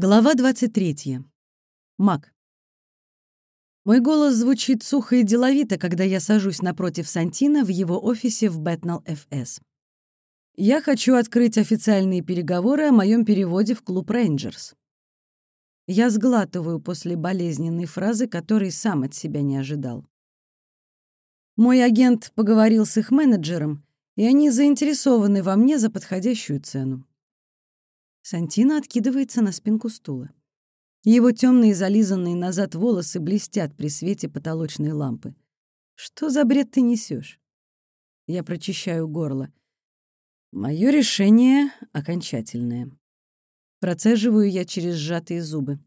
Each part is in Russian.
Глава 23. Мак. Мой голос звучит сухо и деловито, когда я сажусь напротив Сантина в его офисе в Бэтнал ФС. Я хочу открыть официальные переговоры о моем переводе в клуб Рейнджерс. Я сглатываю после болезненной фразы, которой сам от себя не ожидал. Мой агент поговорил с их менеджером, и они заинтересованы во мне за подходящую цену. Сантина откидывается на спинку стула. Его темные зализанные назад волосы блестят при свете потолочной лампы. Что за бред ты несешь? Я прочищаю горло. Мое решение окончательное. Процеживаю я через сжатые зубы.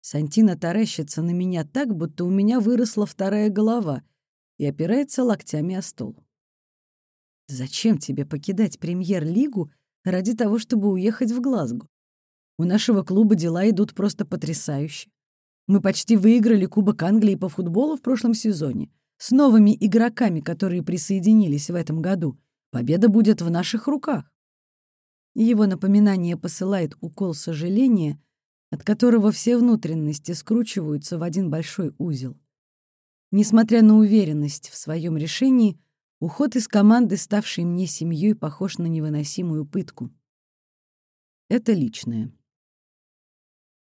Сантина таращится на меня так, будто у меня выросла вторая голова и опирается локтями о стол. «Зачем тебе покидать премьер-лигу ради того, чтобы уехать в Глазго. У нашего клуба дела идут просто потрясающе. Мы почти выиграли Кубок Англии по футболу в прошлом сезоне. С новыми игроками, которые присоединились в этом году, победа будет в наших руках. Его напоминание посылает укол сожаления, от которого все внутренности скручиваются в один большой узел. Несмотря на уверенность в своем решении, Уход из команды, ставшей мне семьей, похож на невыносимую пытку. Это личное.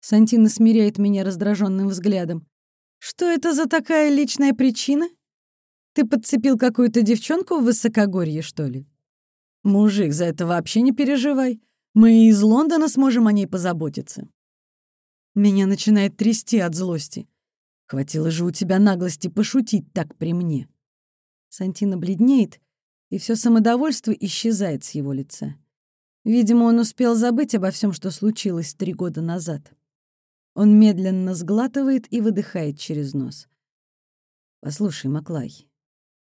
Сантина смиряет меня раздраженным взглядом. «Что это за такая личная причина? Ты подцепил какую-то девчонку в высокогорье, что ли? Мужик, за это вообще не переживай. Мы из Лондона сможем о ней позаботиться». Меня начинает трясти от злости. Хватило же у тебя наглости пошутить так при мне. Сантина бледнеет, и все самодовольство исчезает с его лица. Видимо, он успел забыть обо всем, что случилось три года назад. Он медленно сглатывает и выдыхает через нос. «Послушай, Маклай,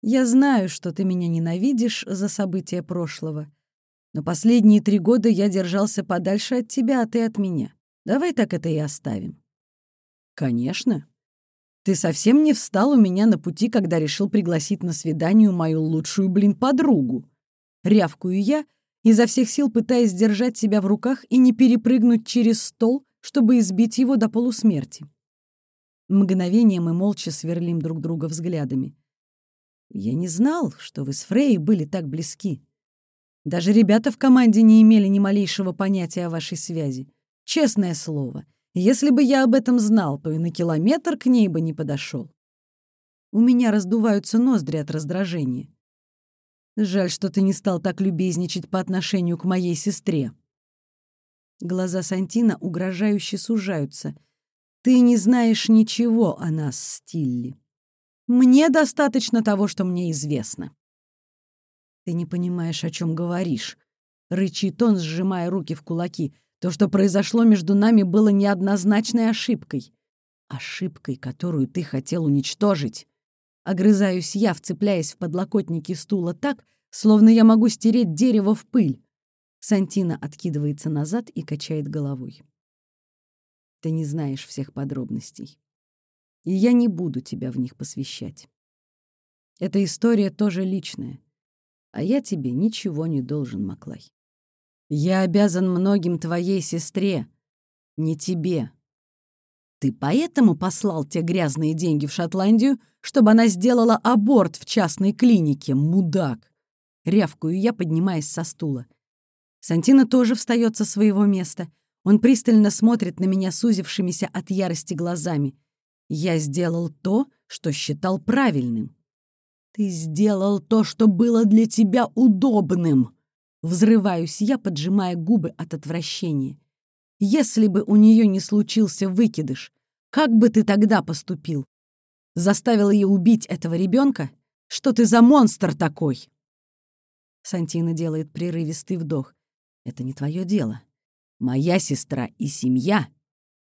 я знаю, что ты меня ненавидишь за события прошлого, но последние три года я держался подальше от тебя, а ты от меня. Давай так это и оставим». «Конечно», ты совсем не встал у меня на пути, когда решил пригласить на свидание мою лучшую, блин, подругу. Рявкую я, изо всех сил пытаясь держать себя в руках и не перепрыгнуть через стол, чтобы избить его до полусмерти. Мгновение мы молча сверлим друг друга взглядами. Я не знал, что вы с Фрей были так близки. Даже ребята в команде не имели ни малейшего понятия о вашей связи. Честное слово, если бы я об этом знал, то и на километр к ней бы не подошел. У меня раздуваются ноздри от раздражения. Жаль, что ты не стал так любезничать по отношению к моей сестре. Глаза Сантина угрожающе сужаются. Ты не знаешь ничего о нас, Стилли. Мне достаточно того, что мне известно. Ты не понимаешь, о чем говоришь. Рычит он, сжимая руки в кулаки. То, что произошло между нами, было неоднозначной ошибкой. Ошибкой, которую ты хотел уничтожить. Огрызаюсь я, вцепляясь в подлокотники стула так, словно я могу стереть дерево в пыль. Сантина откидывается назад и качает головой. Ты не знаешь всех подробностей. И я не буду тебя в них посвящать. Эта история тоже личная. А я тебе ничего не должен, Маклай. Я обязан многим твоей сестре, не тебе. Ты поэтому послал те грязные деньги в Шотландию, чтобы она сделала аборт в частной клинике, мудак. Рявкую я, поднимаясь со стула. Сантина тоже встает со своего места. Он пристально смотрит на меня сузившимися от ярости глазами. Я сделал то, что считал правильным. Ты сделал то, что было для тебя удобным. Взрываюсь я, поджимая губы от отвращения. Если бы у нее не случился выкидыш, как бы ты тогда поступил? Заставил ее убить этого ребенка? Что ты за монстр такой? Сантина делает прерывистый вдох. Это не твое дело. Моя сестра и семья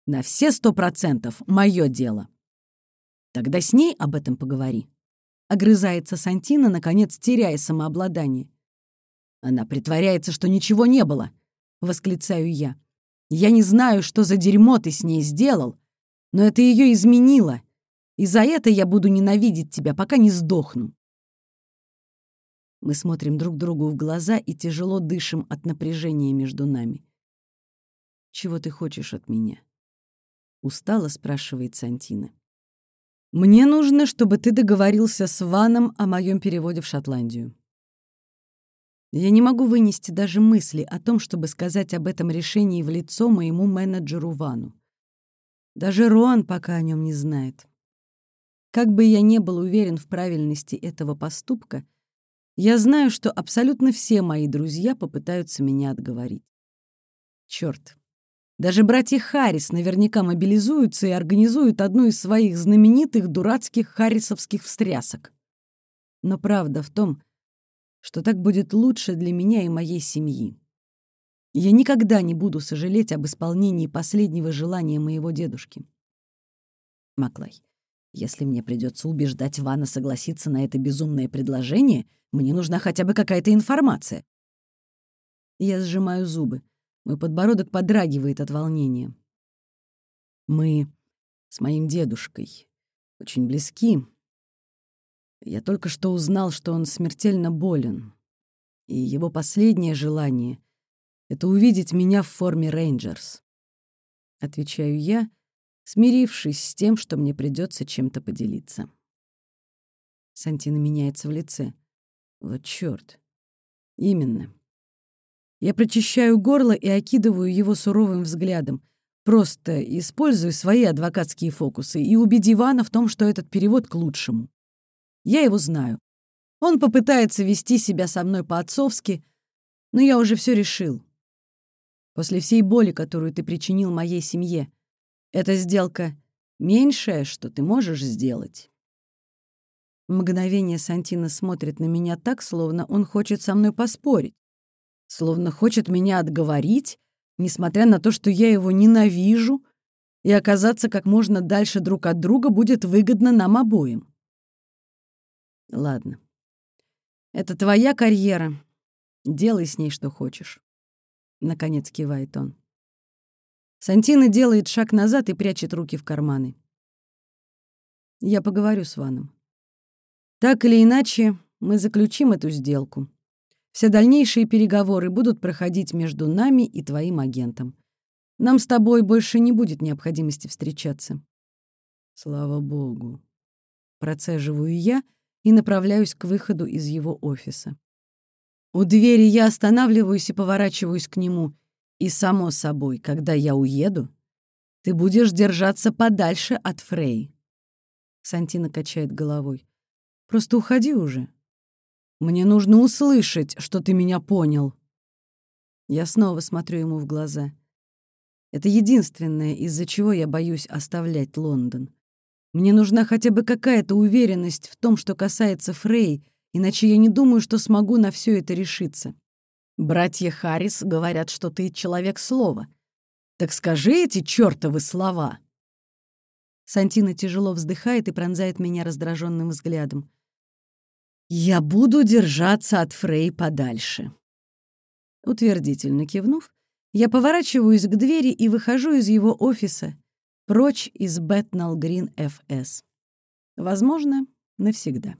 на все сто процентов мое дело. Тогда с ней об этом поговори. Огрызается Сантина, наконец теряя самообладание. Она притворяется, что ничего не было, восклицаю я. Я не знаю, что за дерьмо ты с ней сделал, но это ее изменило, и за это я буду ненавидеть тебя, пока не сдохну. Мы смотрим друг другу в глаза и тяжело дышим от напряжения между нами. «Чего ты хочешь от меня?» Устало спрашивает Сантина. «Мне нужно, чтобы ты договорился с Ваном о моем переводе в Шотландию. Я не могу вынести даже мысли о том, чтобы сказать об этом решении в лицо моему менеджеру Вану. Даже Роан пока о нем не знает. Как бы я не был уверен в правильности этого поступка, я знаю, что абсолютно все мои друзья попытаются меня отговорить. Черт! Даже братья Харрис наверняка мобилизуются и организуют одну из своих знаменитых дурацких харрисовских встрясок. Но правда в том, что так будет лучше для меня и моей семьи. Я никогда не буду сожалеть об исполнении последнего желания моего дедушки. Маклай, если мне придется убеждать Вана согласиться на это безумное предложение, мне нужна хотя бы какая-то информация. Я сжимаю зубы. Мой подбородок подрагивает от волнения. Мы с моим дедушкой очень близки, я только что узнал, что он смертельно болен, и его последнее желание — это увидеть меня в форме рейнджерс. Отвечаю я, смирившись с тем, что мне придется чем-то поделиться. Сантина меняется в лице. Вот чёрт. Именно. Я прочищаю горло и окидываю его суровым взглядом. Просто используй свои адвокатские фокусы и убеди Ивана в том, что этот перевод к лучшему. Я его знаю. Он попытается вести себя со мной по-отцовски, но я уже все решил. После всей боли, которую ты причинил моей семье, эта сделка — меньшее, что ты можешь сделать. Мгновение Сантина смотрит на меня так, словно он хочет со мной поспорить, словно хочет меня отговорить, несмотря на то, что я его ненавижу, и оказаться как можно дальше друг от друга будет выгодно нам обоим. Ладно. Это твоя карьера. Делай с ней что хочешь. Наконец кивает он. Сантина делает шаг назад и прячет руки в карманы. Я поговорю с Ваном. Так или иначе, мы заключим эту сделку. Все дальнейшие переговоры будут проходить между нами и твоим агентом. Нам с тобой больше не будет необходимости встречаться. Слава богу. Процеживаю я и направляюсь к выходу из его офиса. У двери я останавливаюсь и поворачиваюсь к нему. И, само собой, когда я уеду, ты будешь держаться подальше от Фрей. Сантина качает головой. Просто уходи уже. Мне нужно услышать, что ты меня понял. Я снова смотрю ему в глаза. Это единственное, из-за чего я боюсь оставлять Лондон. Мне нужна хотя бы какая-то уверенность в том, что касается Фрей, иначе я не думаю, что смогу на все это решиться. Братья Харрис говорят, что ты человек слова. Так скажи эти чертовы слова. Сантина тяжело вздыхает и пронзает меня раздраженным взглядом. «Я буду держаться от Фрей подальше». Утвердительно кивнув, я поворачиваюсь к двери и выхожу из его офиса, прочь из Бэтнал Грин ФС. Возможно, навсегда.